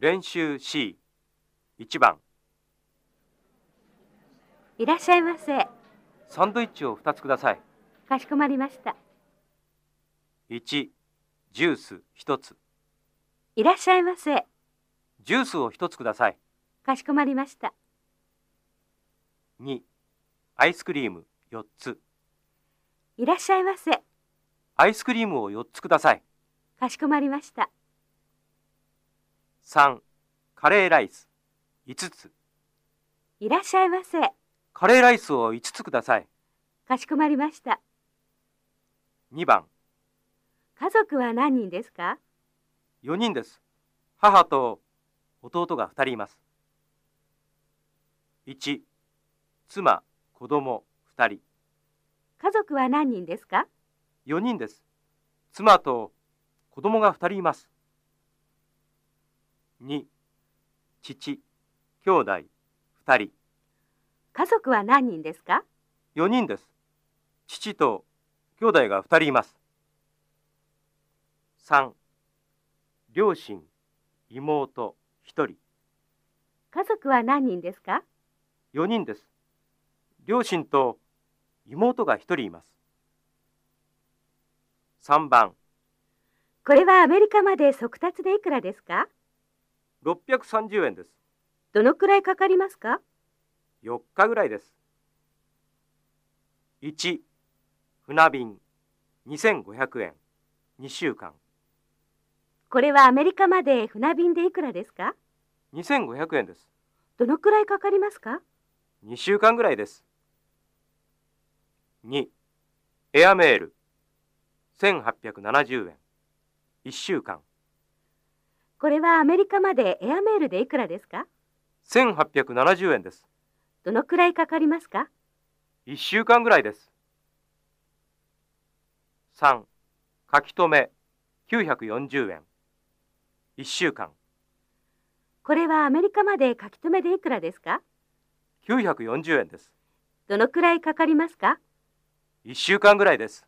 練習 C1 番いらっしゃいませ。サンドイッチを2つくださいかしこまりました。1ジュース1ついらっしゃいませ。ジュースを1つくださいかしこまりました。2アイスクリーム4ついらっしゃいませ。アイスクリームを4つくださいかしこまりました。3カレーライス。5つ。いらっしゃいませ。カレーライスを5つください。かしこまりました。2番。家族は何人ですか？4人です。母と弟が2人います。1妻子供2人。家族は何人ですか？4人です。妻と子供が2人います2父兄弟2人。家族は何人ですか？4人です。父と兄弟が2人います。3両親妹1人。家族は何人ですか？4人です。両親と妹が1人います。3番。これはアメリカまで速達でいくらですか？630円です。どのくらいかかりますか？4日ぐらいです。1船便。2500円。2週間。これはアメリカまで船便でいくらですか？2500円です。どのくらいかかりますか？2週間ぐらいです。2エアメール。1870円。1週間これはアメリカまでエアメールでいくらですか？1870円です。どのくらいかかりますか？1週間ぐらいです。3書き留め。940円。1週間。これはアメリカまで書き留めでいくらですか？940円です。どのくらいかかりますか？1週間ぐらいです